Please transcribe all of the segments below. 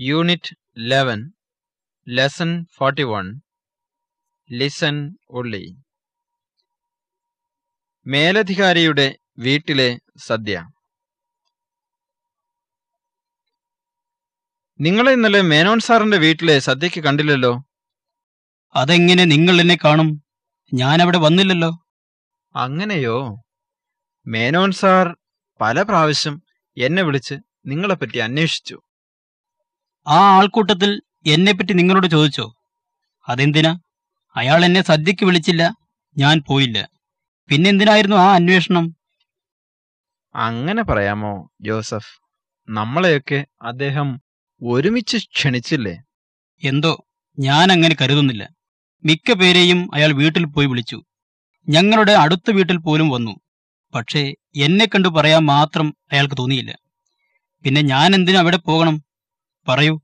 Unit eleven lesson forty one listen ഉള്ളി മേലധികാരിയുടെ വീട്ടിലെ സദ്യ. നിങ്ങളെ ഇന്നലെ മേനോൻ സാറിന്റെ വീട്ടിലെ സദ്യക്ക് കണ്ടില്ലല്ലോ? അതെങ്ങനെ നിങ്ങൾ എന്നെ കാണും? അവിടെ വന്നില്ലല്ലോ. അങ്ങനെയോ? മേനോൻ സാർ പല പ്രാവശ്യം എന്നെ വിളിച്ച് നിങ്ങളെപ്പറ്റി അന്വേഷിച്ചു. ആ ആൾക്കൂട്ടത്തിൽ എന്നെപ്പറ്റി നിങ്ങളോട് ചോദിച്ചോ? അതെന്തിനാ? അയാൾ എന്നെ സദ്യക്ക് വിളിച്ചില്ല ഞാൻ പോയില്ല. പിന്നെന്തിനായിരുന്നു ആ അന്വേഷണം? അങ്ങനെ പറയാമോ ജോസഫ്? നമ്മളെയൊക്കെ അദ്ദേഹം ഒരുമിച്ച് ക്ഷണിച്ചില്ലേ? എന്തോ ഞാൻ അങ്ങനെ കരുതുന്നില്ല. മിക്ക പേരെയും അയാൾ വീട്ടിൽ പോയി വിളിച്ചു. ഞങ്ങളുടെ അടുത്ത വീട്ടിൽ പോലും വന്നു. പക്ഷേ എന്നെ കണ്ടു പറയാൻ മാത്രം അയാൾക്ക് തോന്നിയില്ല. പിന്നെ ഞാൻ എന്തിനു അവിടെ പോകണം? പറയൂ.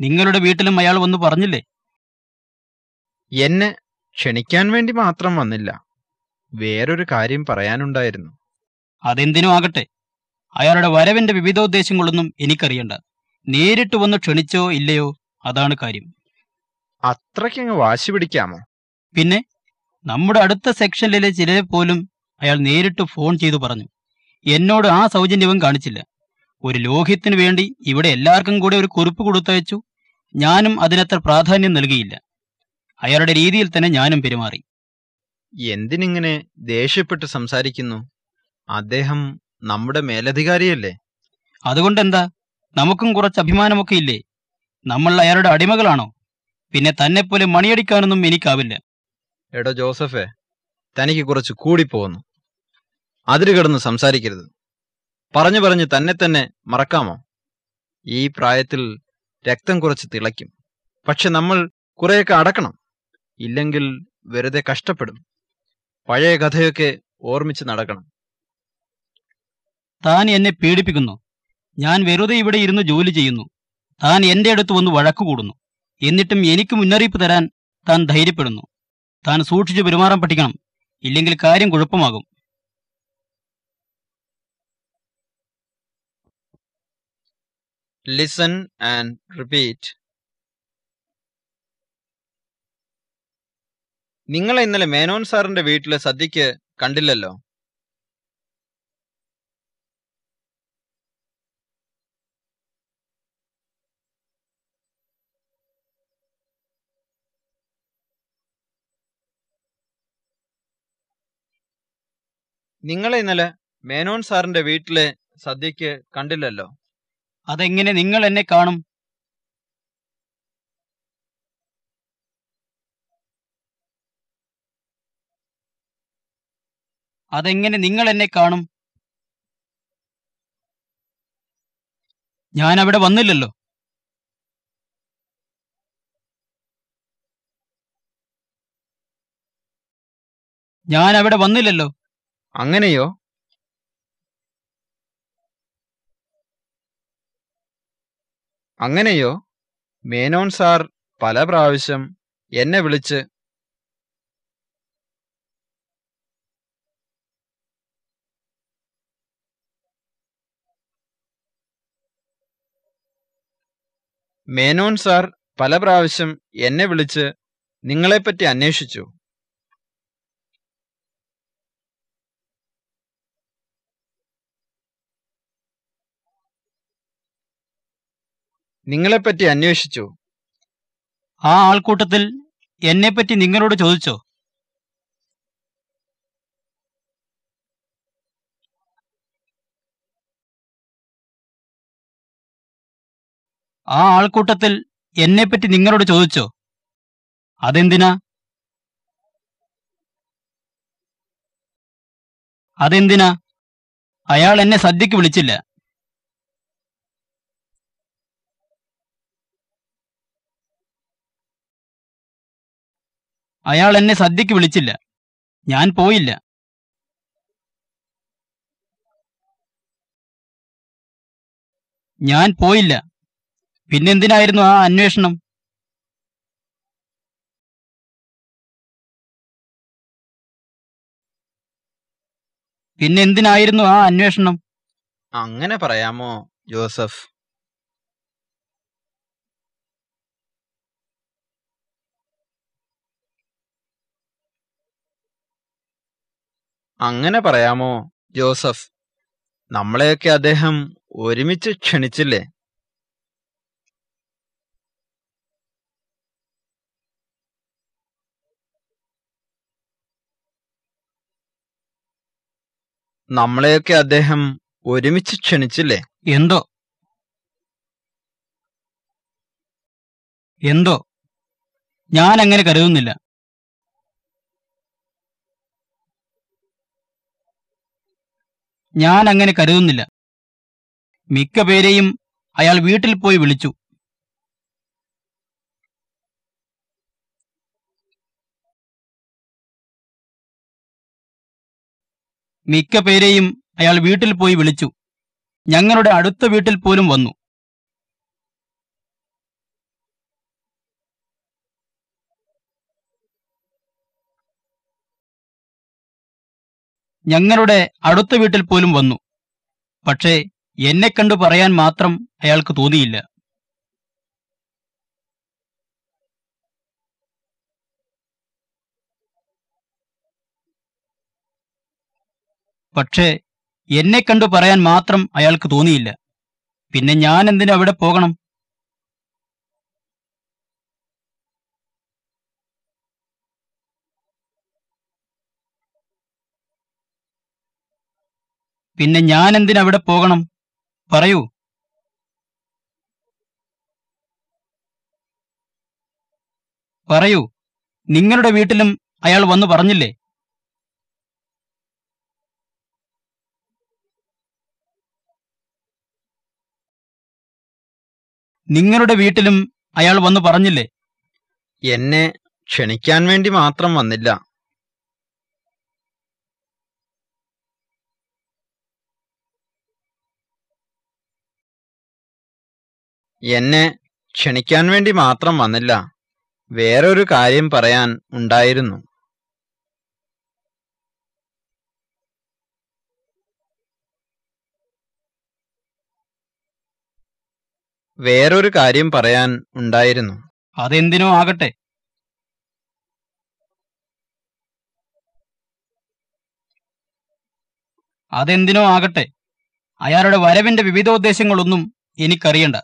നിങ്ങളുടെ വീട്ടിലും അയാൾ വന്ന് പറഞ്ഞില്ലേ? എന്നെ ക്ഷണിക്കാൻ വേണ്ടി മാത്രം വന്നില്ല. വേറൊരു കാര്യം പറയാനുണ്ടായിരുന്നു. അതെന്തിനും ആകട്ടെ. അയാളുടെ വരവിന്റെ വിവിധോദ്ദേശങ്ങളൊന്നും എനിക്കറിയണ്ട. നേരിട്ട് വന്ന് ക്ഷണിച്ചോ ഇല്ലയോ അതാണ് കാര്യം. അത്രയ്ക്കങ്ങ് വാശി പിടിക്കാമോ? പിന്നെ നമ്മുടെ അടുത്ത സെക്ഷനിലെ ചിലരെ പോലും അയാൾ നേരിട്ട് ഫോൺ ചെയ്തു പറഞ്ഞു. എന്നോട് ആ സൗജന്യവും കാണിച്ചില്ല. ഒരു ലോഹ്യത്തിനു വേണ്ടി ഇവിടെ എല്ലാവർക്കും കൂടെ ഒരു കുറിപ്പ് കൊടുത്തയച്ചു. ഞാനും അതിനത്ര പ്രാധാന്യം നൽകിയില്ല. അയാളുടെ രീതിയിൽ തന്നെ ഞാനും പെരുമാറി. എന്തിനിങ്ങനെ ദേഷ്യപ്പെട്ട് സംസാരിക്കുന്നു? അദ്ദേഹം നമ്മുടെ മേലധികാരിയല്ലേ? അതുകൊണ്ടെന്താ? നമുക്കും കുറച്ച് അഭിമാനമൊക്കെ ഇല്ലേ? നമ്മൾ അയാളുടെ അടിമകളാണോ? പിന്നെ തന്നെപ്പോലെ മണിയടിക്കാനൊന്നും എനിക്കാവില്ല. എടോ ജോസഫേ തനിക്ക് കുറച്ച് കൂടിപ്പോകുന്നു. അതിര് കിടന്ന് സംസാരിക്കരുത്. പറഞ്ഞു പറഞ്ഞ് തന്നെ തന്നെ മറക്കാമോ? ഈ പ്രായത്തിൽ രക്തം കുറച്ച് തിളയ്ക്കും. പക്ഷെ നമ്മൾ കുറെയൊക്കെ അടക്കണം. ഇല്ലെങ്കിൽ വെറുതെ കഷ്ടപ്പെടും. പഴയ കഥയൊക്കെ ഓർമ്മിച്ച് നടക്കണം. താൻ എന്നെ പീഡിപ്പിക്കുന്നു. ഞാൻ വെറുതെ ഇവിടെ ഇരുന്ന് ജോലി ചെയ്യുന്നു. താൻ എന്റെ അടുത്ത് വന്ന് വഴക്കു കൂടുന്നു. എന്നിട്ടും എനിക്ക് മുന്നറിയിപ്പ് തരാൻ താൻ ധൈര്യപ്പെടുന്നു. താൻ സൂക്ഷിച്ചു പെരുമാറാൻ പഠിക്കണം. ഇല്ലെങ്കിൽ കാര്യം കുഴപ്പമാകും. Listen and repeat. നിങ്ങളെ ഇന്നലെ മേനോൻ സാറിന്റെ വീട്ടിലെ സദ്യക്ക് കണ്ടില്ലല്ലോ? നിങ്ങളെ ഇന്നലെ മേനോൻ സാറിന്റെ വീട്ടിലെ സദ്യക്ക് കണ്ടില്ലല്ലോ? അതെങ്ങനെ നിങ്ങൾ എന്നെ കാണും? അതെങ്ങനെ നിങ്ങൾ എന്നെ കാണും? ഞാൻ അവിടെ വന്നില്ലല്ലോ. ഞാൻ അവിടെ വന്നില്ലല്ലോ. അങ്ങനെയോ? അങ്ങനെയോ? മേനോൻ സാർ പല പ്രാവശ്യം എന്നെ വിളിച്ച് മേനോൻ സാർ പല പ്രാവശ്യം എന്നെ വിളിച്ച് നിങ്ങളെപ്പറ്റി അന്വേഷിച്ചു. നിങ്ങളെപ്പറ്റി അന്വേഷിച്ചു. ആ ആൾക്കൂട്ടത്തിൽ എന്നെപ്പറ്റി നിങ്ങളോട് ചോദിച്ചോ? ആ ആൾക്കൂട്ടത്തിൽ എന്നെപ്പറ്റി നിങ്ങളോട് ചോദിച്ചോ? അതെന്തിനാ? അതെന്തിനാ? അയാൾ എന്നെ സദ്യക്ക് വിളിച്ചില്ല. അയാൾ എന്നെ സദ്യക്ക് വിളിച്ചില്ല. ഞാൻ പോയില്ല. ഞാൻ പോയില്ല. പിന്നെന്തിനായിരുന്നു ആ അന്വേഷണം? പിന്നെന്തിനായിരുന്നു ആ അന്വേഷണം? അങ്ങനെ പറയാമോ ജോസഫ്? അങ്ങനെ പറയാമോ? ജോസഫ് നമ്മളെയൊക്കെ അദ്ദേഹം ഒരുമിച്ച് ക്ഷണിച്ചില്ലേ? നമ്മളെയൊക്കെ അദ്ദേഹം ഒരുമിച്ച് ക്ഷണിച്ചില്ലേ? എന്തോ? എന്തോ? ഞാൻ അങ്ങനെ കരുതുന്നില്ല. ഞാൻ അങ്ങനെ കരുതുന്നില്ല. മിക്ക പേരെയും അയാൾ വീട്ടിൽ പോയി വിളിച്ചു. മിക്ക പേരെയും അയാൾ വീട്ടിൽ പോയി വിളിച്ചു. ഞങ്ങളുടെ അടുത്ത വീട്ടിൽ പോലും വന്നു. ഞങ്ങളുടെ അടുത്ത വീട്ടിൽ പോലും വന്നു. പക്ഷേ എന്നെ കണ്ടു പറയാൻ മാത്രം അയാൾക്ക് തോന്നിയില്ല. പക്ഷേ എന്നെ കണ്ടു പറയാൻ മാത്രം അയാൾക്ക് തോന്നിയില്ല. പിന്നെ ഞാൻ എന്തിനു അവിടെ പോകണം? പിന്നെ ഞാൻ എന്തിനവിടെ പോകണം? പറയൂ. പറയൂ. നിങ്ങളുടെ വീട്ടിലും അയാൾ വന്നു പറഞ്ഞില്ലേ? നിങ്ങളുടെ വീട്ടിലും അയാൾ വന്നു പറഞ്ഞില്ലേ? എന്നെ ക്ഷണിക്കാൻ വേണ്ടി മാത്രം വന്നില്ല. എന്നെ ക്ഷണിക്കാൻ വേണ്ടി മാത്രം വന്നില്ല. വേറൊരു കാര്യം പറയാൻ ഉണ്ടായിരുന്നു. വേറൊരു കാര്യം പറയാൻ ഉണ്ടായിരുന്നു. അതെന്തിനോ ആകട്ടെ. അതെന്തിനോ ആകട്ടെ. അയാളുടെ വരവിന്റെ വിവിധോദ്ദേശങ്ങളൊന്നും എനിക്കറിയണ്ട.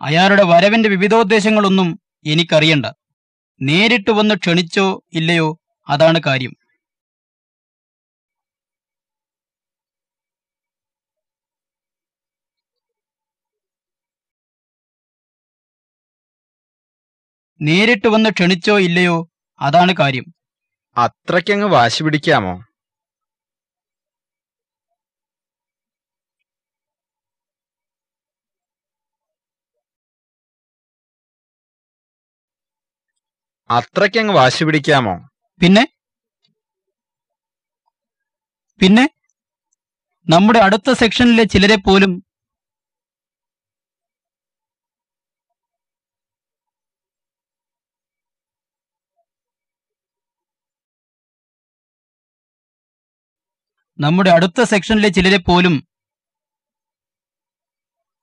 അയാളുടെ വരവിന്റെ വിവിധോദ്ദേശങ്ങളൊന്നും എനിക്കറിയണ്ട. നേരിട്ട് വന്ന് ക്ഷണിച്ചോ ഇല്ലയോ അതാണ് കാര്യം. നേരിട്ട് വന്ന് ക്ഷണിച്ചോ ഇല്ലയോ അതാണ് കാര്യം. അത്രയ്ക്കങ്ങ് വാശി പിടിക്കാമോ? അത്രയ്ക്കങ്ങ് വാശി പിടിക്കാമോ? പിന്നെ? പിന്നെ? നമ്മുടെ അടുത്ത സെക്ഷനിലെ ചിലരെ പോലും നമ്മുടെ അടുത്ത സെക്ഷനിലെ ചിലരെ പോലും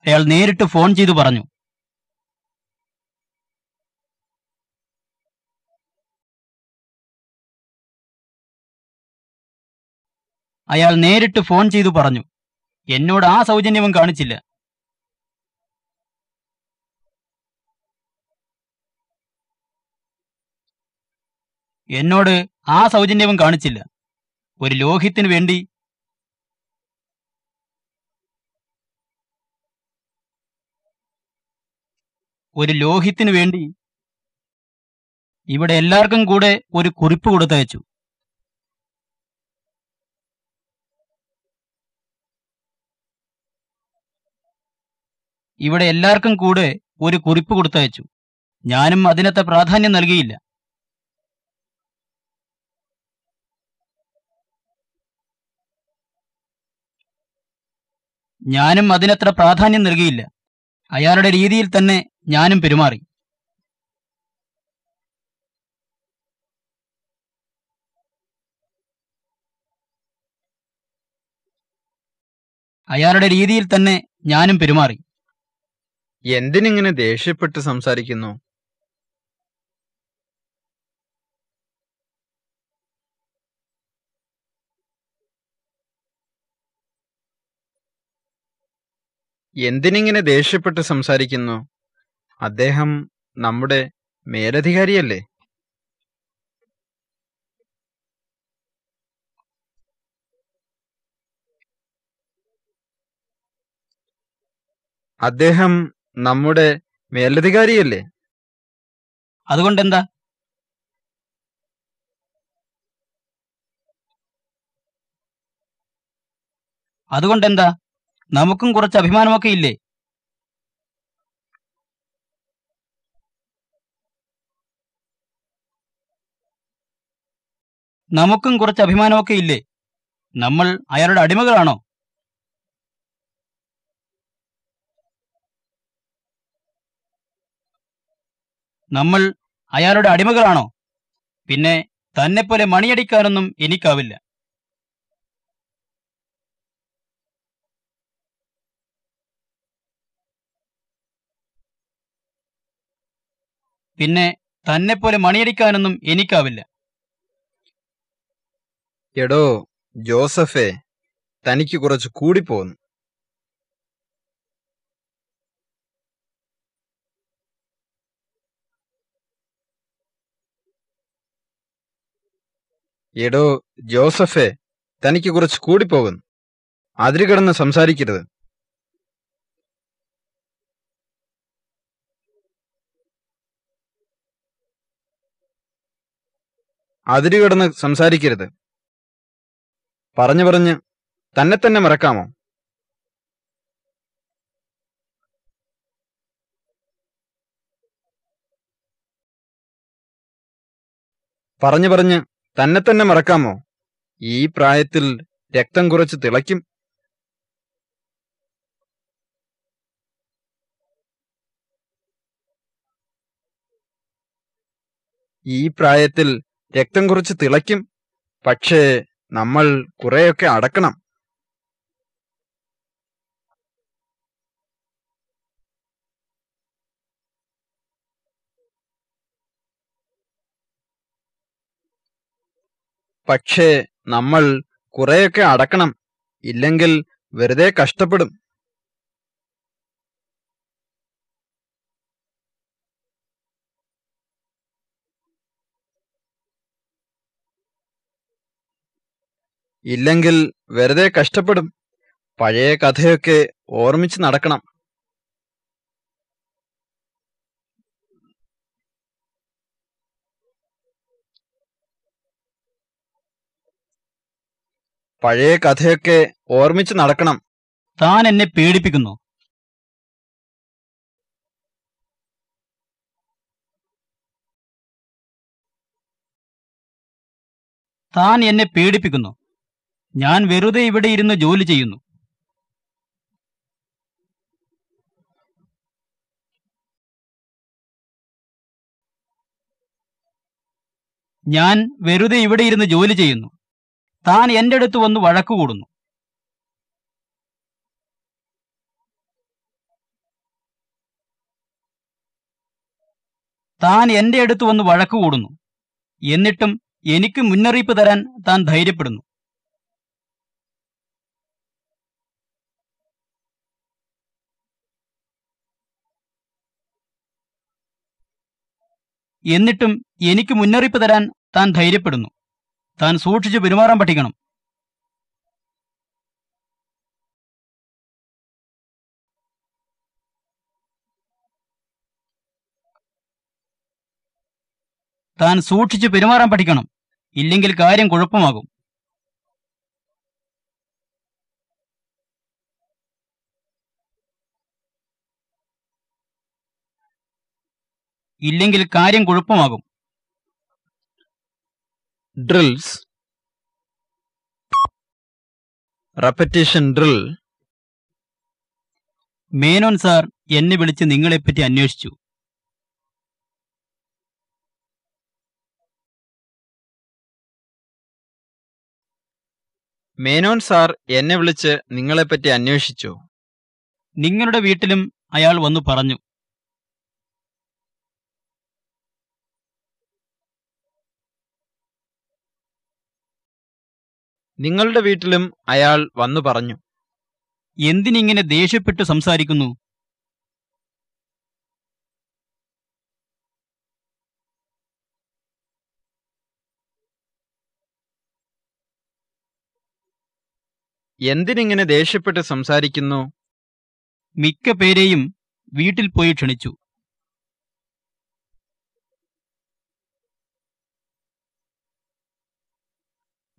അയാൾ നേരിട്ട് ഫോൺ ചെയ്തു പറഞ്ഞു. അയാൾ നേരിട്ട് ഫോൺ ചെയ്തു പറഞ്ഞു. എന്നോട് ആ സൗജന്യവും കാണിച്ചില്ല. എന്നോട് ആ സൗജന്യവും കാണിച്ചില്ല. ഒരു ലോഹ്യത്തിനു വേണ്ടി ഒരു ലോഹ്യത്തിനു വേണ്ടി ഇവിടെ എല്ലാവർക്കും കൂടെ ഒരു കുറിപ്പ് കൊടുത്തയച്ചു. ഇവിടെ എല്ലാവർക്കും കൂടെ ഒരു കുറിപ്പ് കൊടുത്തയച്ചു ഞാനും അതിനത്തെ പ്രാധാന്യം നൽകിയില്ല. ഞാനും അതിനത്ര പ്രാധാന്യം നൽകിയില്ല. അയാളുടെ രീതിയിൽ തന്നെ ഞാനും പെരുമാറി. അയാളുടെ രീതിയിൽ തന്നെ ഞാനും പെരുമാറി. എന്തിനിങ്ങനെ ദേഷ്യപ്പെട്ട് സംസാരിക്കുന്നു? എന്തിനിങ്ങനെ ദേഷ്യപ്പെട്ട് സംസാരിക്കുന്നു? അദ്ദേഹം നമ്മുടെ മേലധികാരിയല്ലേ? അദ്ദേഹം നമ്മുടെ മേലധികാരിയല്ലേ? അതുകൊണ്ട് എന്താ അതുകൊണ്ട് എന്താ നമുക്കും കുറച്ച് അഭിമാനമൊക്കെ ഇല്ലേ? നമുക്കും കുറച്ച് അഭിമാനമൊക്കെ ഇല്ലേ? നമ്മൾ അയാളുടെ അടിമകളാണോ? നമ്മൾ അയാളുടെ അടിമകളാണോ? പിന്നെ തന്നെപ്പോലെ മണിയടിക്കാനൊന്നും എനിക്കാവില്ല. പിന്നെ തന്നെപ്പോലെ മണിയടിക്കാനൊന്നും എനിക്കാവില്ല. എടോ ജോസഫേ തനിക്ക് കുറച്ച് കൂടിപ്പോന്നു എടോ ജോസഫെ തനിക്ക് കുറച്ച് കൂടിപ്പോകുന്നു. അതിര് കിടന്ന് സംസാരിക്കരുത്. അതിര് കിടന്ന് സംസാരിക്കരുത്. പറഞ്ഞു പറഞ്ഞ് തന്നെ തന്നെ മറക്കാമോ? പറഞ്ഞു പറഞ്ഞ് തന്നെ തന്നെ മറക്കാമോ? ഈ പ്രായത്തിൽ രക്തം കുറച്ച് തിളയ്ക്കും. ഈ പ്രായത്തിൽ രക്തം കുറച്ച് തിളയ്ക്കും. പക്ഷേ നമ്മൾ കുറെയൊക്കെ അടക്കണം. പക്ഷേ നമ്മൾ കുറെയൊക്കെ അടക്കണം ഇല്ലെങ്കിൽ വെറുതെ കഷ്ടപ്പെടും. ഇല്ലെങ്കിൽ വെറുതെ കഷ്ടപ്പെടും. പഴയ കഥയൊക്കെ ഓർമ്മിച്ച് നടക്കണം. പഴയ കഥയൊക്കെ ഓർമ്മിച്ച് നടക്കണം. താൻ എന്നെ പേടിപ്പിക്കുന്നു. താൻ എന്നെ പേടിപ്പിക്കുന്നു. ഞാൻ വെറുതെ ഇവിടെ ഇരുന്ന് ജോലി ചെയ്യുന്നു. ഞാൻ വെറുതെ ഇവിടെ ഇരുന്ന് ജോലി ചെയ്യുന്നു. താൻ എന്റെ അടുത്ത് വന്ന് വഴക്കുകൂടുന്നു താൻ എന്റെ അടുത്ത് വന്ന് വഴക്കുകൂടുന്നു എന്നിട്ടും എനിക്ക് മുന്നറിയിപ്പ് തരാൻ താൻ ധൈര്യപ്പെടുന്നു. എന്നിട്ടും എനിക്ക് മുന്നറിയിപ്പ് തരാൻ താൻ ധൈര്യപ്പെടുന്നു. താൻ സൂക്ഷിച്ചു പെരുമാറാൻ പഠിക്കണം. താൻ സൂക്ഷിച്ചു പെരുമാറാൻ പഠിക്കണം. ഇല്ലെങ്കിൽ കാര്യം കുഴപ്പമാകും. ഇല്ലെങ്കിൽ കാര്യം കുഴപ്പമാകും. Drills repetition drill Menon sir എന്നെ വിളിച്ച് നിങ്ങളെപ്പറ്റി അന്വേഷിച്ചു. മേനോൻ സാർ എന്നെ വിളിച്ച് നിങ്ങളെപ്പറ്റി അന്വേഷിച്ചു. നിങ്ങളുടെ വീട്ടിലും അയാൾ വന്നു പറഞ്ഞു. നിങ്ങളുടെ വീട്ടിലും അയാൾ വന്നു പറഞ്ഞു. എന്തിനിങ്ങനെ ദേഷ്യപ്പെട്ട് സംസാരിക്കുന്നു? എന്തിനിങ്ങനെ ദേഷ്യപ്പെട്ട് സംസാരിക്കുന്നു? മിക്ക പേരെയും വീട്ടിൽ പോയി ക്ഷണിച്ചു.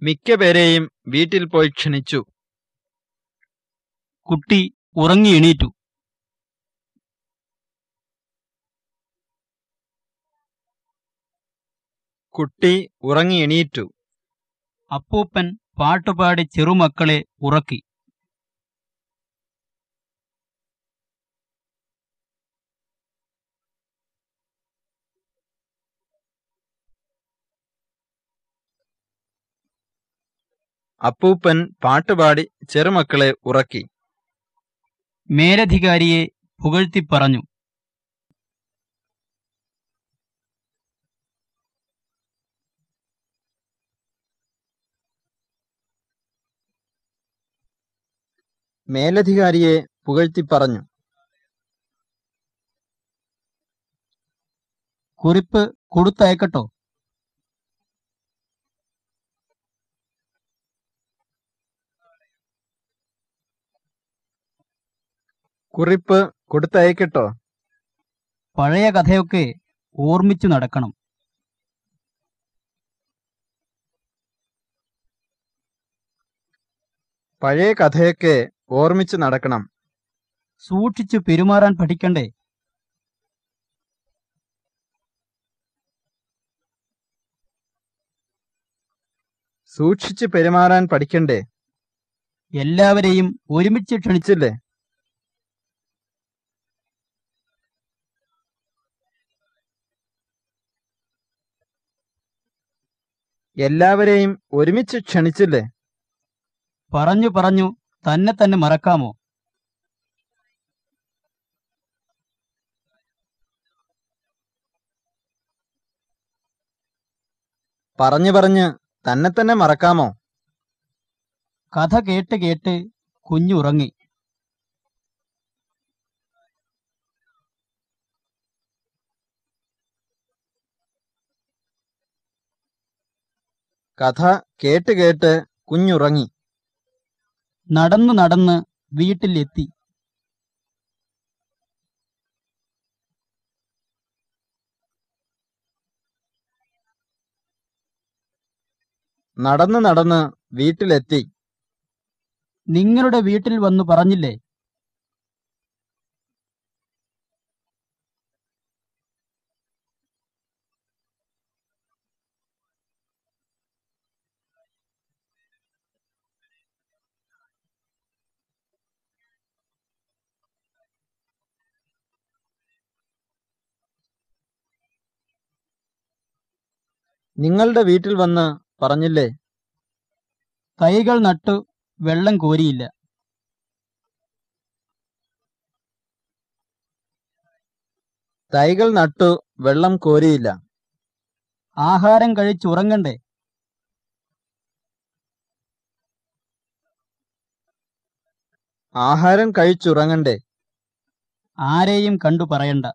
മിക്ക പേരെയും വീട്ടിൽ പോയി ക്ഷണിച്ചു. കുട്ടി ഉറങ്ങി എണീറ്റു. കുട്ടി ഉറങ്ങി എണീറ്റു. അപ്പൂപ്പൻ പാട്ടുപാടി ചെറുമക്കളെ ഉറക്കി. അപ്പൂപ്പൻ പാട്ടുപാടി ചെറുമക്കളെ ഉറക്കി. മേലധികാരിയെ പുകഴ്ത്തി പറഞ്ഞു. മേലധികാരിയെ പുകഴ്ത്തി പറഞ്ഞു. കുറിപ്പ് കൊടുത്തയക്കട്ടോ. കുറിപ്പ് കൊടുത്തയക്കട്ടോ. പഴയ കഥയൊക്കെ ഓർമ്മിച്ചു നടക്കണം. പഴയ കഥയൊക്കെ ഓർമ്മിച്ച് നടക്കണം. സൂക്ഷിച്ചു പെരുമാറാൻ പഠിക്കണ്ടേ? സൂക്ഷിച്ചു പെരുമാറാൻ പഠിക്കണ്ടേ? എല്ലാവരെയും ഒരുമിച്ച് ക്ഷണിച്ച് ക്ഷണിച്ചില്ലേ? എല്ലാവരെയും ഒരുമിച്ച് ക്ഷണിച്ചില്ലേ? പറഞ്ഞു പറഞ്ഞു തന്നെ തന്നെ മറക്കാമോ? പറഞ്ഞു പറഞ്ഞ് തന്നെ തന്നെ മറക്കാമോ? കഥ കേട്ട് കേട്ട് കുഞ്ഞുറങ്ങി. കഥ കേട്ട് കേട്ട് കുഞ്ഞുറങ്ങി. നടന്നു നടന്ന് വീട്ടിലെത്തി. നടന്ന് നടന്ന് വീട്ടിലെത്തി. നിങ്ങളുടെ വീട്ടിൽ വന്നു പറഞ്ഞില്ലേ? നിങ്ങളുടെ വീട്ടിൽ വന്ന് പറഞ്ഞില്ലേ? തൈകൾ നട്ടു വെള്ളം കോരിയില്ല. തൈകൾ നട്ടു വെള്ളം കോരിയില്ല. ആഹാരം കഴിച്ചുറങ്ങണ്ടേ ആഹാരം കഴിച്ചുറങ്ങണ്ടേ ആരെയും കണ്ടു പറയണ്ട.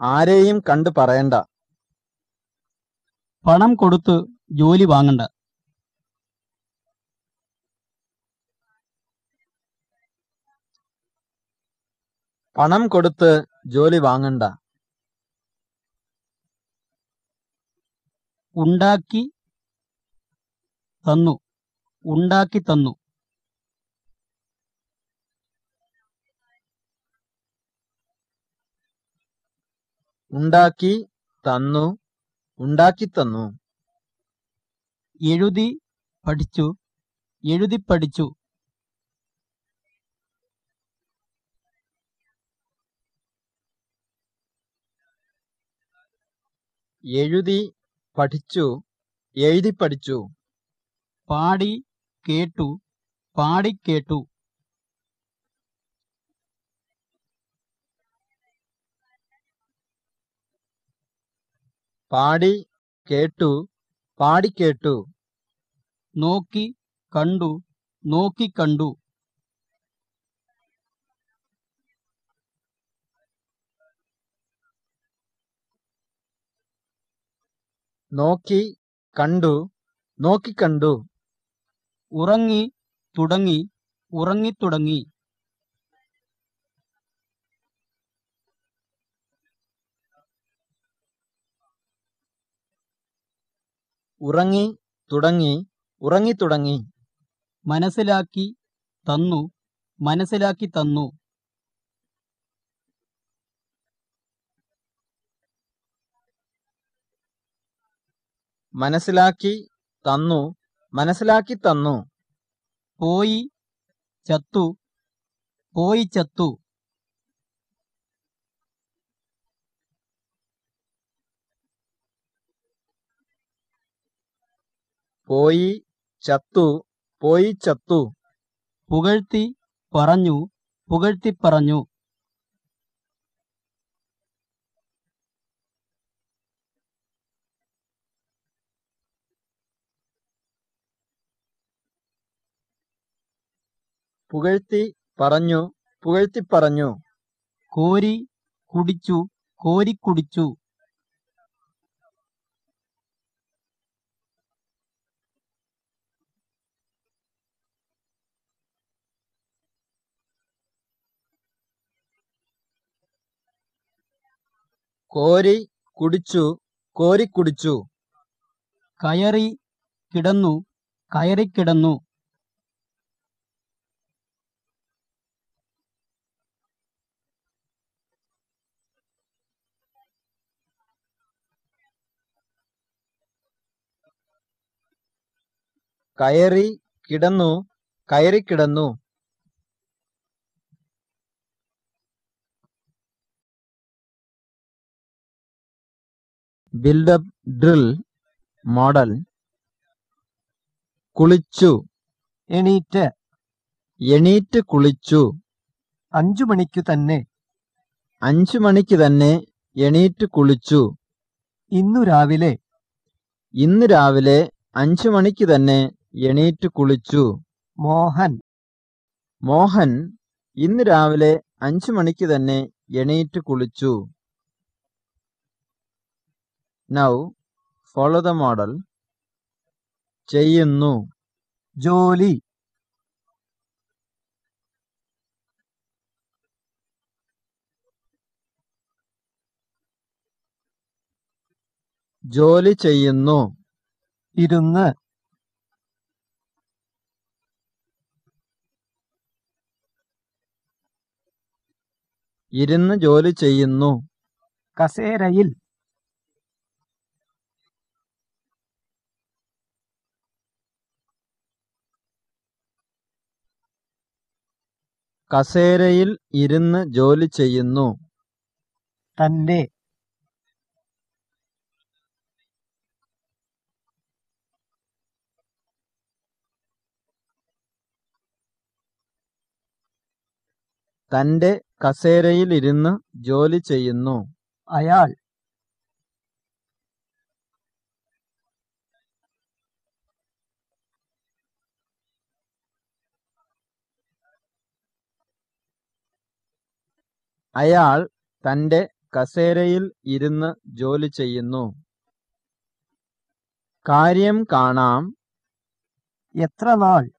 ആരെയും കണ്ടു പറയണ്ട. പണം കൊടുത്ത് ജോലി വാങ്ങണ്ട. പണം കൊടുത്ത് ജോലി വാങ്ങണ്ട. ഉണ്ടാക്കി തന്നു. ഉണ്ടാക്കി തന്നു. ഉണ്ടാക്കി തന്നു ഉണ്ടാക്കി തന്നു. എഴുതി പഠിച്ചു എഴുതി പഠിച്ചു. എഴുതി പഠിച്ചു എഴുതി പഠിച്ചു. പാടി കേട്ടു പാടിക്കേട്ടു പാടി കേട്ടു പാടിക്കേട്ടു നോക്കി കണ്ടു നോക്കിക്കണ്ടു നോക്കി കണ്ടു നോക്കിക്കണ്ടു ഉറങ്ങി തുടങ്ങി ഉറങ്ങിത്തുടങ്ങി ഉറങ്ങി തുടങ്ങി ഉറങ്ങിത്തുടങ്ങി മനസ്സിലാക്കി തന്നു മനസ്സിലാക്കി തന്നു. മനസ്സിലാക്കി തന്നു മനസ്സിലാക്കി തന്നു. പോയി ചത്തു പോയി ചത്തു. പോയി ചത്തു പോയി ചത്തു. പുകഴ്ത്തി പറഞ്ഞു പുകഴ്ത്തി പറഞ്ഞു. പുകഴ്ത്തി പറഞ്ഞു പുകഴ്ത്തി പറഞ്ഞു. കോരി കുടിച്ചു കോരിക്കുടിച്ചു കോരി കുടിച്ചു കോരിക്കുടിച്ചു കയറി കിടന്നു കയറിക്കിടന്നു കയറി കിടന്നു കയറിക്കിടന്നു ബിൽഡപ്പ് ഡ്രിൽ മോഡൽ. കുളിച്ചു. എണീറ്റ്. എണീറ്റ് കുളിച്ചു. അഞ്ചു മണിക്ക് തന്നെ. അഞ്ചു മണിക്ക് തന്നെ എണീറ്റ് കുളിച്ചു. ഇന്നു രാവിലെ. ഇന്ന് രാവിലെ അഞ്ചു മണിക്ക് തന്നെ എണീറ്റ് കുളിച്ചു. മോഹൻ. മോഹൻ ഇന്ന് രാവിലെ അഞ്ചു മണിക്ക് തന്നെ എണീറ്റ് കുളിച്ചു. നൗ ഫോളോ ദ മോഡൽ ചെയ്യുന്നു. ജോലി. ജോലി ചെയ്യുന്നു. ഇരുന്ന്. ഇരുന്ന് ജോലി ചെയ്യുന്നു. കസേരയിൽ. കസേരയിൽ ഇരുന്ന് ജോലി ചെയ്യുന്നു. തന്റെ തന്റെ കസേരയിൽ ഇരുന്ന് ജോലി ചെയ്യുന്നു. അയാൾ അയാൾ തന്റെ കസേരയിൽ ഇരുന്ന് ജോലി ചെയ്യുന്നു. കാര്യം കാണാം. എത്ര നാൾ?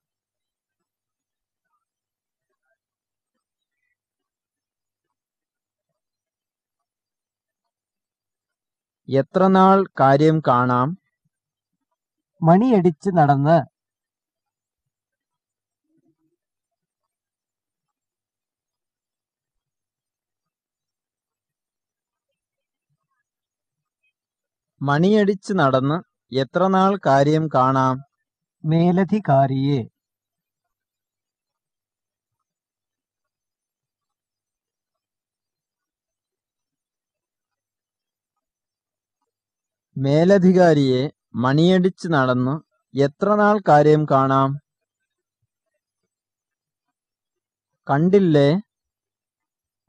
എത്ര നാൾ കാര്യം കാണാം? മണിയടിച്ച് നടന്ന് മണിയടിച്ച് നടന്ന് എത്രനാൾ കാര്യം കാണാം? മേലധികാരിയെ. മേലധികാരിയെ മണിയടിച്ച് നടന്ന് എത്രനാൾ കാര്യം കാണാം? കണ്ടില്ലേ?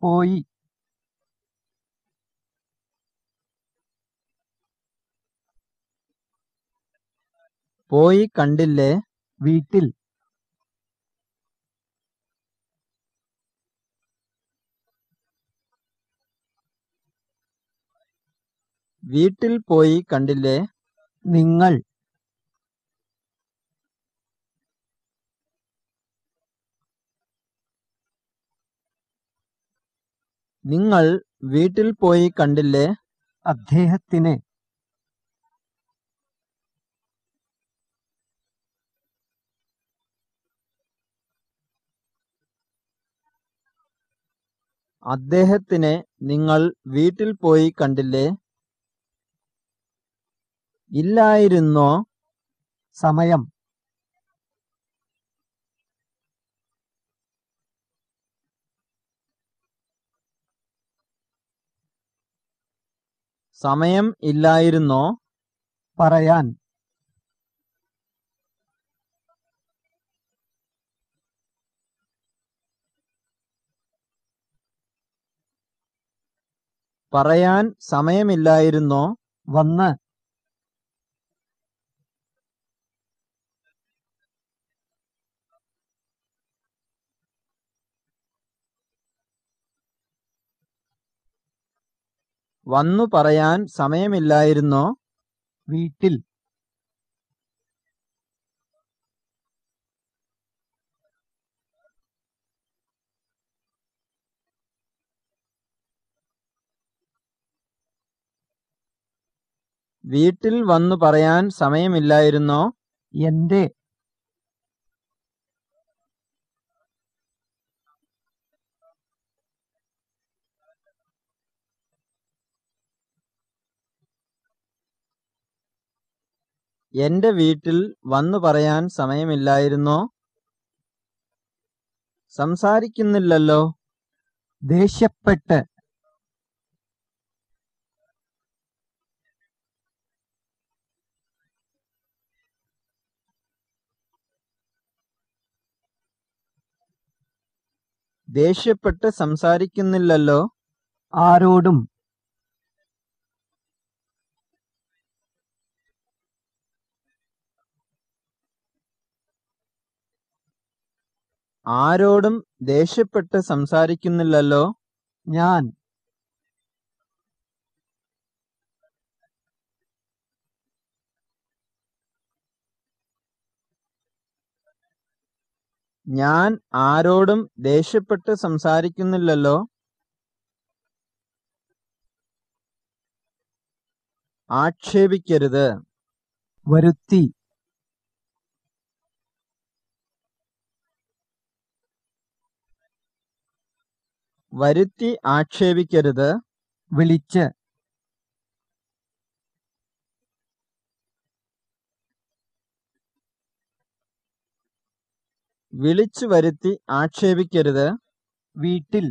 പോയി. പോയി കണ്ടില്ലേ വീട്ടിൽ? വീട്ടിൽ പോയി കണ്ടില്ലേ നിങ്ങൾ? നിങ്ങൾ വീട്ടിൽ പോയി കണ്ടില്ലേ അദ്ദേഹത്തിന്? അദ്ദേഹത്തിനെ നിങ്ങൾ വീട്ടിൽ പോയി കണ്ടില്ലേ? ഇല്ലായിരുന്നോ സമയം? സമയം ഇല്ലായിരുന്നോ? പറയാൻ പറയാൻ സമയമില്ലായിരുന്നോ? വന്ന്. വന്നു പറയാൻ സമയമില്ലായിരുന്നോ? വീട്ടിൽ. വീട്ടിൽ വന്നു പറയാൻ സമയമില്ലായിരുന്നോ? എന്റെ എന്റെ വീട്ടിൽ വന്നു പറയാൻ സമയമില്ലായിരുന്നോ? സംസാരിക്കുന്നില്ലല്ലോ. ദേഷ്യപ്പെട്ട് ദേഷ്യപ്പെട്ട് സംസാരിക്കുന്നില്ലല്ലോ? ആരോടും. ആരോടും ദേഷ്യപ്പെട്ട് സംസാരിക്കുന്നില്ലല്ലോ? ഞാൻ. ഞാൻ ആരോടും ദേഷ്യപ്പെട്ട് സംസാരിക്കുന്നില്ലല്ലോ. ആക്ഷേപിക്കരുത്. വരുത്തി. വരുത്തി ആക്ഷേപിക്കരുത്. വിളിച്ച്. വിളിച്ചു വരുത്തി ആക്ഷേപിക്കരുത്. വീട്ടിൽ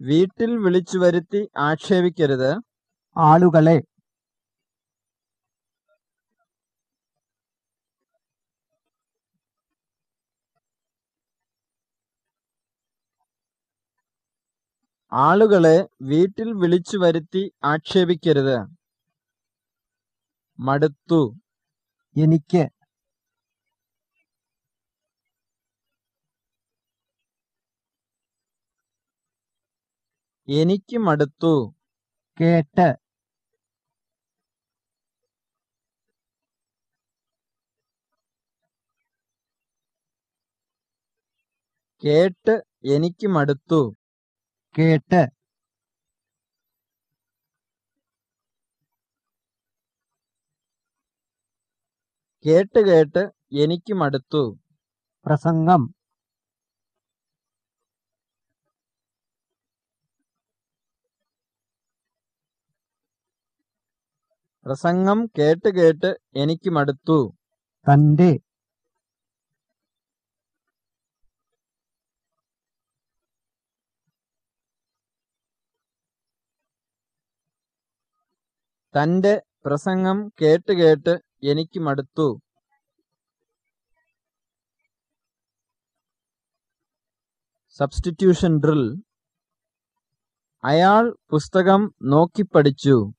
വീട്ടിൽ വിളിച്ചു വരുത്തി ആക്ഷേപിക്കരുത്. ആളുകളെ ആളുകളെ വീട്ടിൽ വിളിച്ചു വരുത്തി ആക്ഷേപിക്കരുത്. മടുത്തു. എനിക്ക് എനിക്ക് മടുത്തു. കേട്ട് കേട്ട് എനിക്ക് മടുത്തു. കേട്ട്. കേട്ട് കേട്ട് എനിക്ക് മടുത്തു പ്രസംഗം. പ്രസംഗം കേട്ട് കേട്ട് എനിക്ക് മടുത്തു തന്റെ തന്റെ പ്രസംഗം കേട്ട് കേട്ട് എനിക്ക് മടുത്തു. സബ്സ്റ്റിറ്റ്യൂഷൻ ഡ്രിൽ അയാൾ പുസ്തകം നോക്കിപ്പഠിച്ചു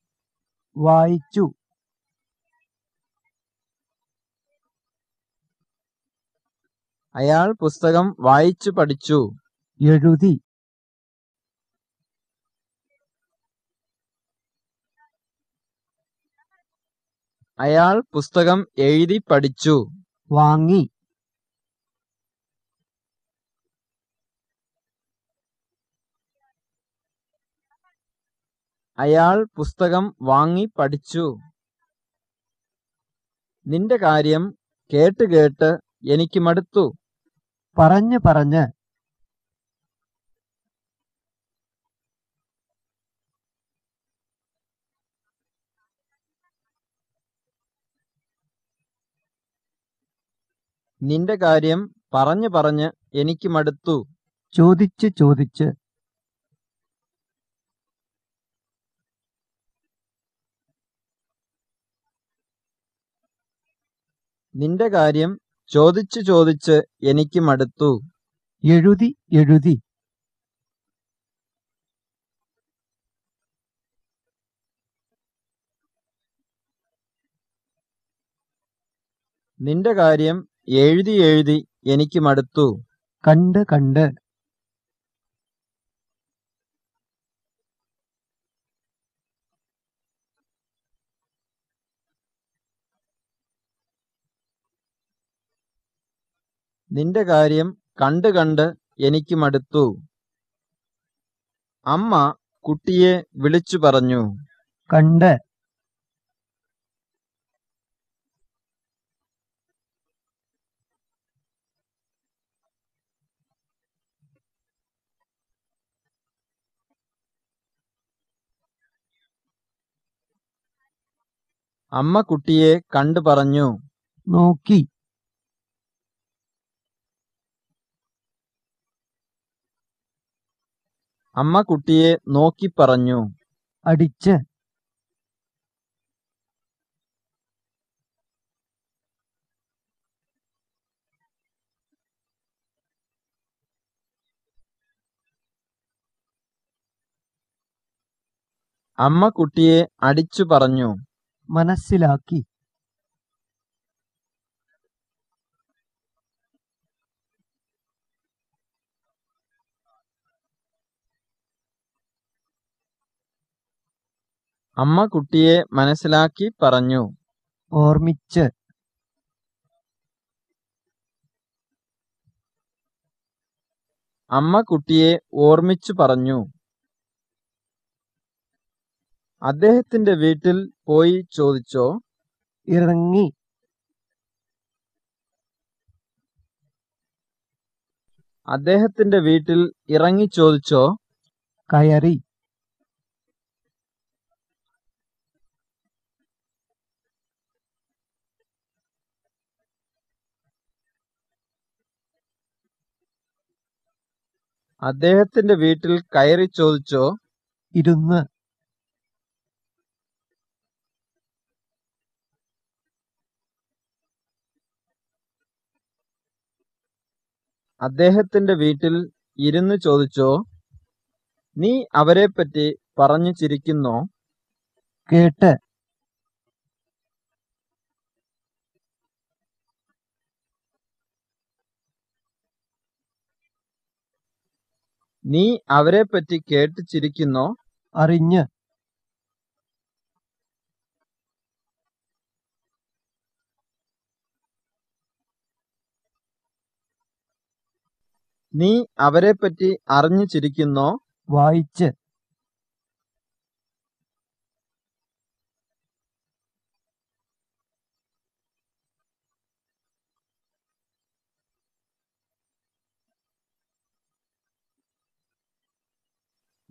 വായിച്ചു. അയാൾ പുസ്തകം വായിച്ചു പഠിച്ചു. എഴുതി. അയാൾ പുസ്തകം എഴുതി പഠിച്ചു. വാങ്ങി. അയാൾ പുസ്തകം വാങ്ങി പഠിച്ചു. നിന്റെ കാര്യം കേട്ട് കേട്ട് എനിക്ക് മടുത്തു. പറഞ്ഞ് പറഞ്ഞ് നിന്റെ കാര്യം പറഞ്ഞു പറഞ്ഞ് എനിക്ക് മടുത്തു. ചോദിച്ച് ചോദിച്ച്. നിന്റെ കാര്യം ചോദിച്ച് ചോദിച്ച് എനിക്ക് മടുത്തു. എഴുതി എഴുതി. നിന്റെ കാര്യം എഴുതി എഴുതി എനിക്ക് മടുത്തു കണ്ട് കണ്ട്. നിന്റെ കാര്യം കണ്ട് കണ്ട് എനിക്ക് മടുത്തു അമ്മ കുട്ടിയെ വിളിച്ചു പറഞ്ഞു. കണ്ട്. അമ്മ കുട്ടിയെ കണ്ടു പറഞ്ഞു. നോക്കി. അമ്മ കുട്ടിയെ നോക്കി പറഞ്ഞു. അടിച്ച്. അമ്മ കുട്ടിയെ അടിച്ചു പറഞ്ഞു. മനസ്സിലാക്കി. അമ്മ കുട്ടിയെ മനസ്സിലാക്കി പറഞ്ഞു. ഓർമ്മിച്ച്. അമ്മ കുട്ടിയെ ഓർമ്മിച്ചു പറഞ്ഞു. അദ്ദേഹത്തിന്റെ വീട്ടിൽ പോയി ചോദിച്ചോ? ഇറങ്ങി. അദ്ദേഹത്തിന്റെ വീട്ടിൽ ഇറങ്ങി ചോദിച്ചോ? കയറി. അദ്ദേഹത്തിന്റെ വീട്ടിൽ കയറി ചോദിച്ചോ? ഇരുന്ന്. അദ്ദേഹത്തിന്റെ വീട്ടിൽ ഇരുന്ന് ചോദിച്ചോ നീ അവരെപ്പറ്റി പറഞ്ഞു ചിരിക്കുന്നോ കേട്ട്. നീ അവരെപ്പറ്റി കേട്ട് ചിരിക്കുന്നോ അറിഞ്ഞ്. നീ അവരെപ്പറ്റി പറ്റി ചിരിക്കുന്നോ വായിച്ച്.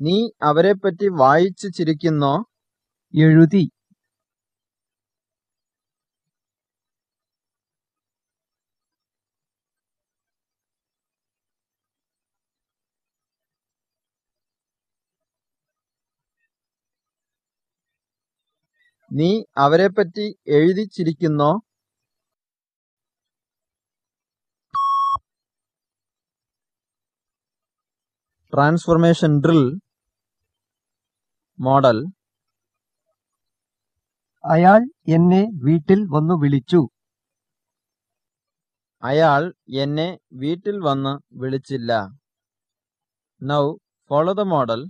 നീ അവരെപ്പറ്റി വായിച്ചു ചിരിക്കുന്നോ എഴുതി. നീ അവരെപ്പറ്റി എഴുതിച്ചിരിക്കുന്നോ? ട്രാൻസ്ഫോർമേഷൻ ഡ്രിൽ മോഡൽ അയാൾ എന്നെ വീട്ടിൽ വന്നു വിളിച്ചു. അയാൾ എന്നെ വീട്ടിൽ വന്ന് വിളിച്ചില്ല. Now follow the model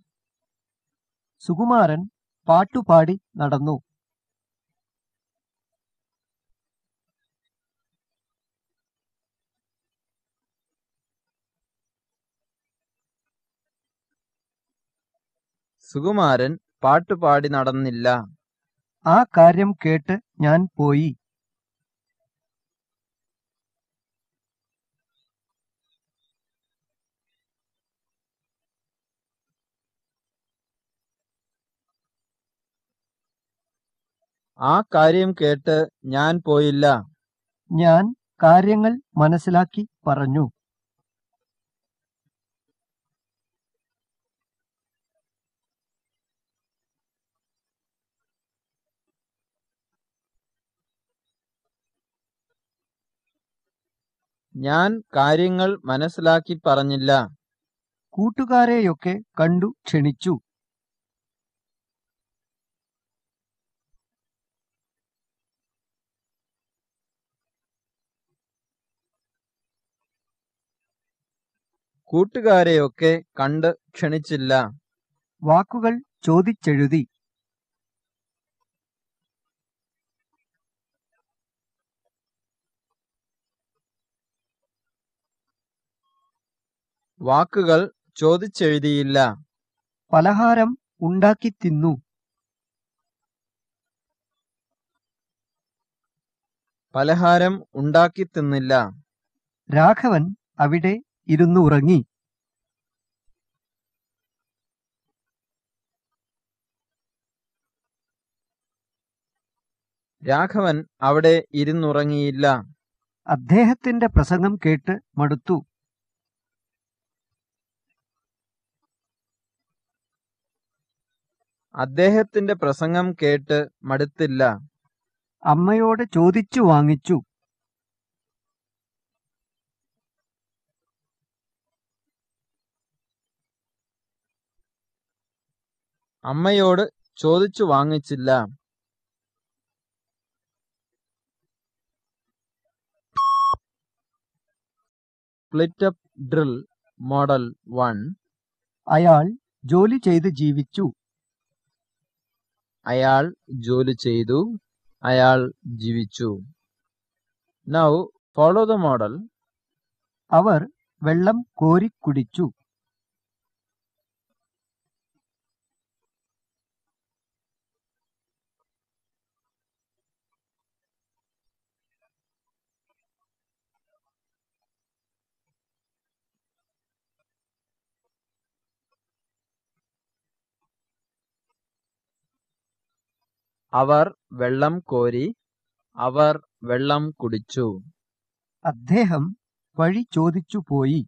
Sukumaran പാട്ടുപാടി നടന്നു. സുകുമാരൻ പാട്ടുപാടി നടന്നില്ല. ആ കാര്യം കേട്ട് ഞാൻ പോയി. ആ കാര്യം കേട്ട് ഞാൻ പോയില്ല. ഞാൻ കാര്യങ്ങൾ മനസ്സിലാക്കി പറഞ്ഞു. ഞാൻ കാര്യങ്ങൾ മനസ്സിലാക്കി പറഞ്ഞില്ല. കൂട്ടുകാരെയൊക്കെ കണ്ടു ക്ഷണിച്ചു. കൂട്ടുകാരെയൊക്കെ കണ്ട് ക്ഷണിച്ചില്ല. വാക്കുകൾ ചോദിച്ചെഴുതി. വാക്കുകൾ ചോദിച്ചെഴുതിയില്ല. പലഹാരം ഉണ്ടാക്കി തിന്നു. പലഹാരം ഉണ്ടാക്കി തിന്നില്ല. രാഘവൻ അവിടെ ഇരുന്നു ഉറങ്ങി. രാഘവൻ അവിടെ ഇരുന്നുറങ്ങിയില്ല. അദ്ദേഹത്തിന്റെ പ്രസംഗം കേട്ട് മടുത്തു. അദ്ദേഹത്തിന്റെ പ്രസംഗം കേട്ട് മടുത്തില്ല. അമ്മയോട് ചോദിച്ചു വാങ്ങിച്ചു. അമ്മയോട് ചോദിച്ചു വാങ്ങിച്ചില്ല. Split up drill model one. അയാൾ ജോലി ചെയ്ത് ജീവിച്ചു. അയാൾ ജോലി ചെയ്തു അയാൾ ജീവിച്ചു. നൗ ഫോളോ ദ മോഡൽ അവർ വെള്ളം കോരി അവർ വെള്ളം കോരി അവർ വെള്ളം കുടിച്ചു. അദ്ദേഹം വഴി ചോദിച്ചു പോയി.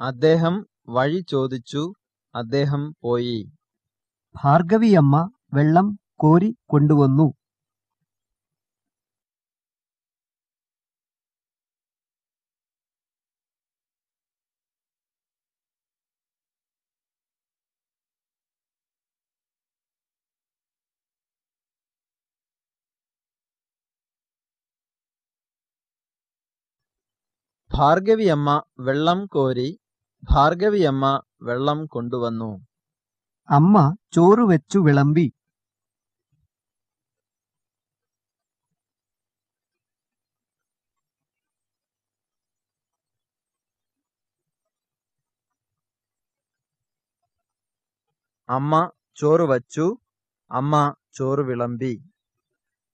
അദ്ദേഹം വഴി ചോദിച്ചു. അദ്ദേഹം പോയി. ഭാർഗവിയമ്മ വെള്ളം കോരി കൊണ്ടുവന്നു. ഭാർഗവിയമ്മ വെള്ളം കോരി ഭാർഗവിയമ്മ വെള്ളം കൊണ്ടുവന്നു. അമ്മ ചോറ് വെച്ചു വിളമ്പി. അമ്മ ചോറ് വച്ചു അമ്മ ചോറ് വിളമ്പി.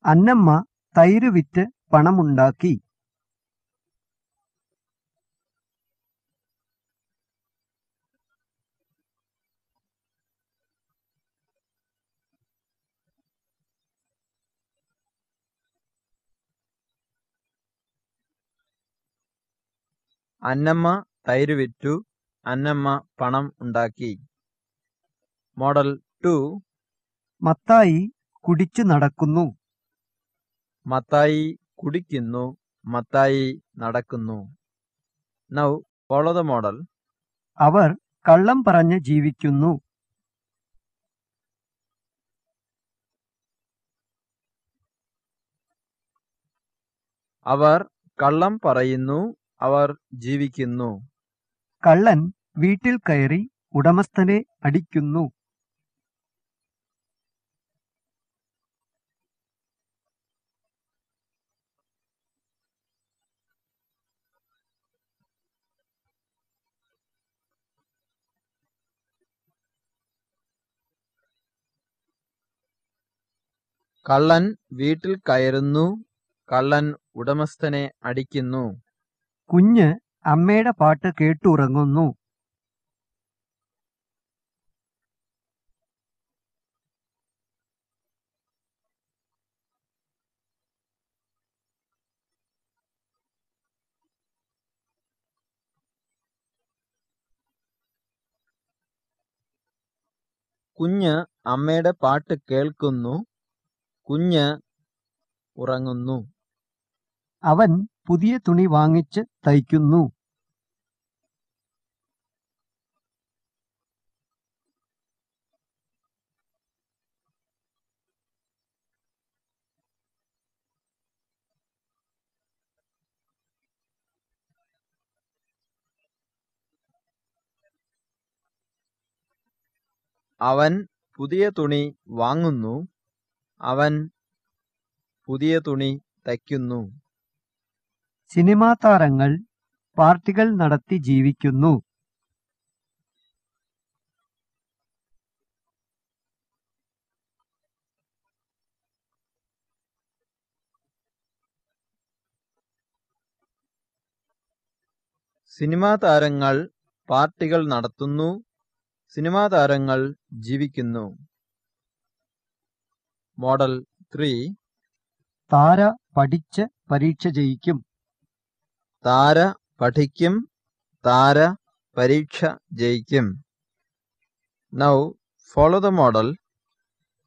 അന്നമ്മ തൈര് വിറ്റ് പണമുണ്ടാക്കി. അന്നമ്മ തൈര് വിറ്റു അന്നമ്മ പണം ഉണ്ടാക്കി. Model to. മത്തായി കുടിച്ചു നടക്കുന്നു. മത്തായി കുടിക്കുന്നു മത്തായി നടക്കുന്നു. നൗ ഫോളോ ദ മോഡൽ അവർ കള്ളം പറഞ്ഞ് ജീവിക്കുന്നു. അവർ കള്ളം പറയുന്നു അവർ ജീവിക്കുന്നു. കള്ളൻ വീട്ടിൽ കയറി ഉടമസ്ഥനെ അടിക്കുന്നു. കള്ളൻ വീട്ടിൽ കയറുന്നു. കള്ളൻ ഉടമസ്ഥനെ അടിക്കുന്നു. കുഞ്ഞ് അമ്മയുടെ പാട്ട് കേട്ടുറങ്ങുന്നു. കുഞ്ഞ് അമ്മയുടെ പാട്ട് കേൾക്കുന്നു. കുഞ്ഞ് ഉറങ്ങുന്നു. അവൻ പുതിയ തുണി വാങ്ങിച്ച് തയ്ക്കുന്നു. അവൻ പുതിയ തുണി വാങ്ങുന്നു. അവൻ പുതിയ തുണി തയ്ക്കുന്നു. സിനിമാ താരങ്ങൾ പാർട്ടികൾ നടത്തി ജീവിക്കുന്നു. സിനിമാ താരങ്ങൾ പാർട്ടികൾ നടത്തുന്നു. സിനിമാ താരങ്ങൾ ജീവിക്കുന്നു. Model three. താര പഠിച്ച് പരീക്ഷ ജയിക്കും. താര പഠിക്കും താര പരീക്ഷ ജയിക്കും. Now follow the model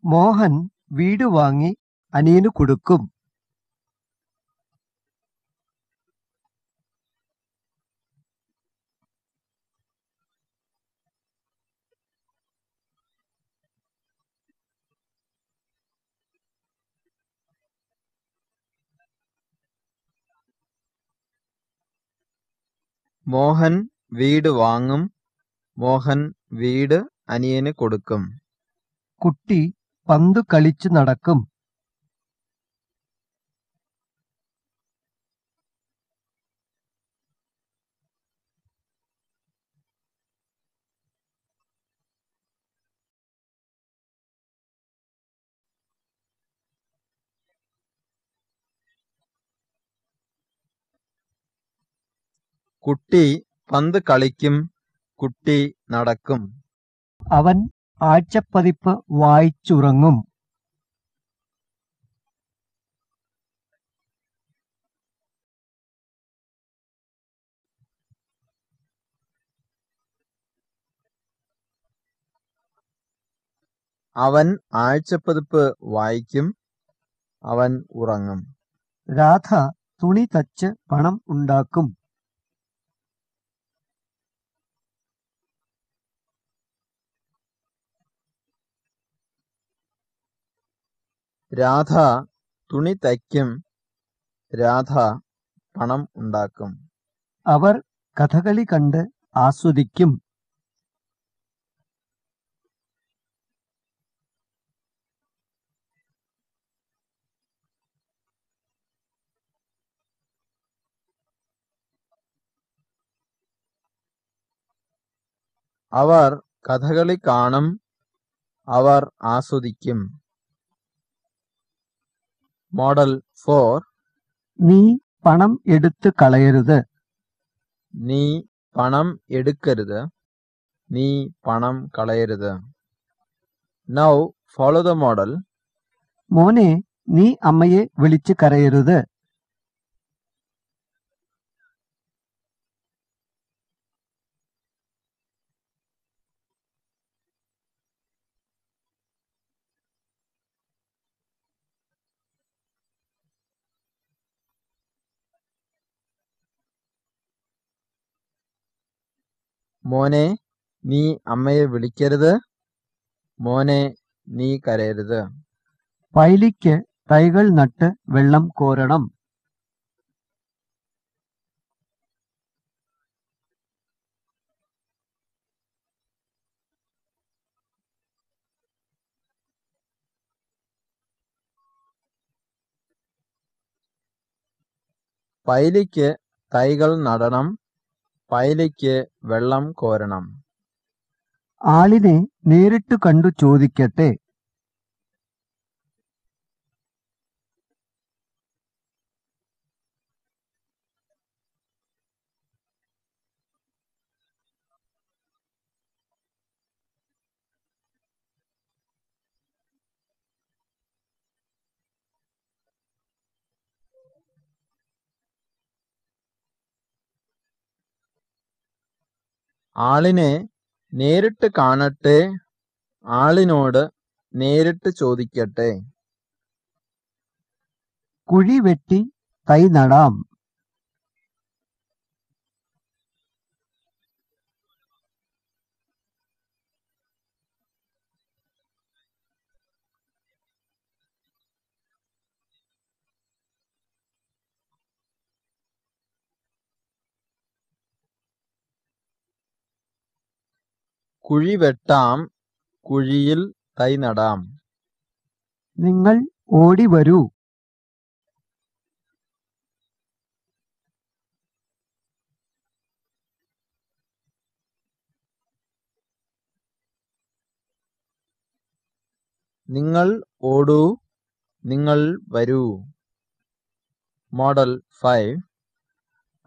Mohan വീട് വാങ്ങി അനിയന് കൊടുക്കും. മോഹൻ വീട് വാങ്ങും മോഹൻ വീട് അനിയന് കൊടുക്കും. കുട്ടി പന്ത് കളിച്ചു നടക്കും. കുട്ടി പന്ത് കളിക്കും കുട്ടി നടക്കും അവൻ ആഴ്ചപ്പതിപ്പ് വായിച്ചുറങ്ങും. അവൻ ആഴ്ചപ്പതിപ്പ് വായിക്കും അവൻ ഉറങ്ങും. രാധ തുണി തച്ച് പണം ഉണ്ടാക്കും. രാധ തുണി തയ്ക്കും രാധ പണം ഉണ്ടാക്കും. അവർ കഥകളി കണ്ട് ആസ്വദിക്കും. അവർ കഥകളി കാണും അവർ ആസ്വദിക്കും. മോഡൽ ഫോർ നീ പണം എടുത്ത് കളയരുത് നീ പണം എടുക്കരുത് നീ പണം കളയരുത് നൗ ഫോളോ ദ മോഡൽ മോനെ നീ അമ്മയെ വിളിച്ച് കരയരുത് മോനെ നീ അമ്മയെ വിളിക്കരുത്. മോനെ നീ കരയരുത്. പൈലിക്ക് തൈകൾ നട്ട് വെള്ളം കോരണം. പൈലിക്ക് തൈകൾ നടണം. പൈലിക്ക് വെള്ളം കോരണം. ആളിനെ നേരിട്ട് കണ്ടു ചോദിക്കട്ടെ. ആളിനെ നേരിട്ട് കാണട്ടെ ആളിനോട് നേരിട്ട് ചോദിക്കട്ടെ. കുഴി വെട്ടി തൈ നടാം. കുഴി വെട്ടാം കുഴിയിൽ തൈ നടാം. നിങ്ങൾ ഓടി വരൂ. നിങ്ങൾ ഓടൂ നിങ്ങൾ വരൂ. Model five.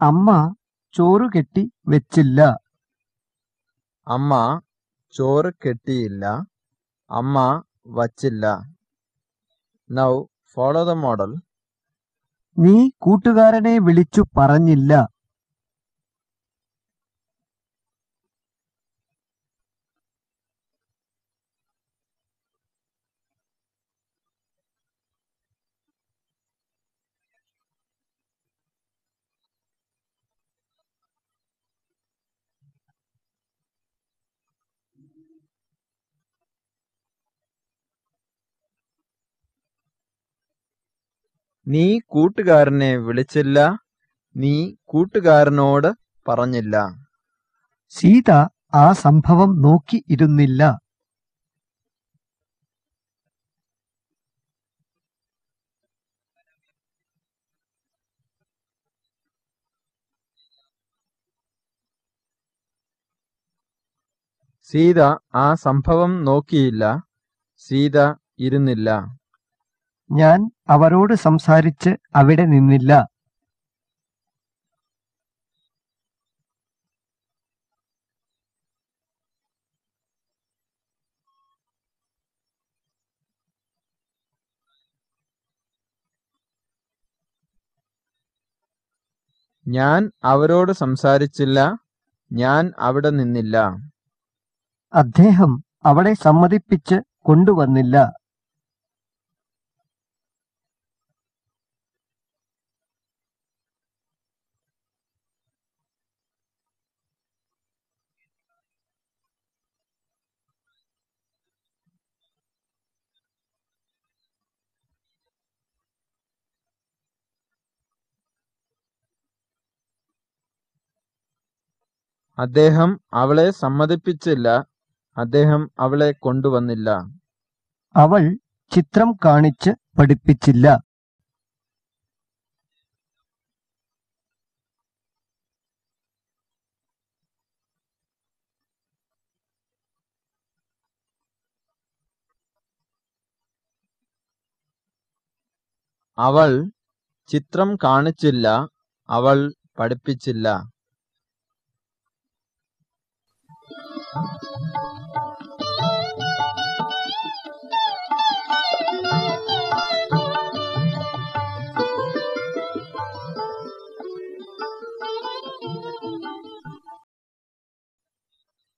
അമ്മ ചോറ് കെട്ടി വെച്ചില്ല. അമ്മ ചോറ് കെട്ടിയില്ല. അമ്മ വച്ചില്ല. നൗ ഫോളോ ദ മോഡൽ നീ കൂട്ടുകാരനെ വിളിച്ചു പറഞ്ഞില്ല. നീ കൂട്ടുകാരനെ വിളിച്ചില്ല നീ കൂട്ടുകാരനോട് പറഞ്ഞില്ല. സീത ആ സംഭവം നോക്കി ഇരുന്നില്ല. സീത ആ സംഭവം നോക്കിയില്ല സീത ഇരുന്നില്ല. ഞാൻ അവരോട് സംസാരിച്ച് അവിടെ നിന്നില്ല. ഞാൻ അവരോട് സംസാരിച്ചില്ല. ഞാൻ അവിടെ നിന്നില്ല. അദ്ദേഹം അവളെ സമ്മതിപ്പിച്ച് കൊണ്ടുവന്നില്ല. അദ്ദേഹം അവളെ സമ്മതിപ്പിച്ചില്ല. അദ്ദേഹം അവളെ കൊണ്ടുവന്നില്ല. അവൾ ചിത്രം കാണിച്ച് പഠിപ്പിച്ചില്ല. അവൾ ചിത്രം കാണിച്ചില്ല. അവൾ പഠിപ്പിച്ചില്ല. Thank you.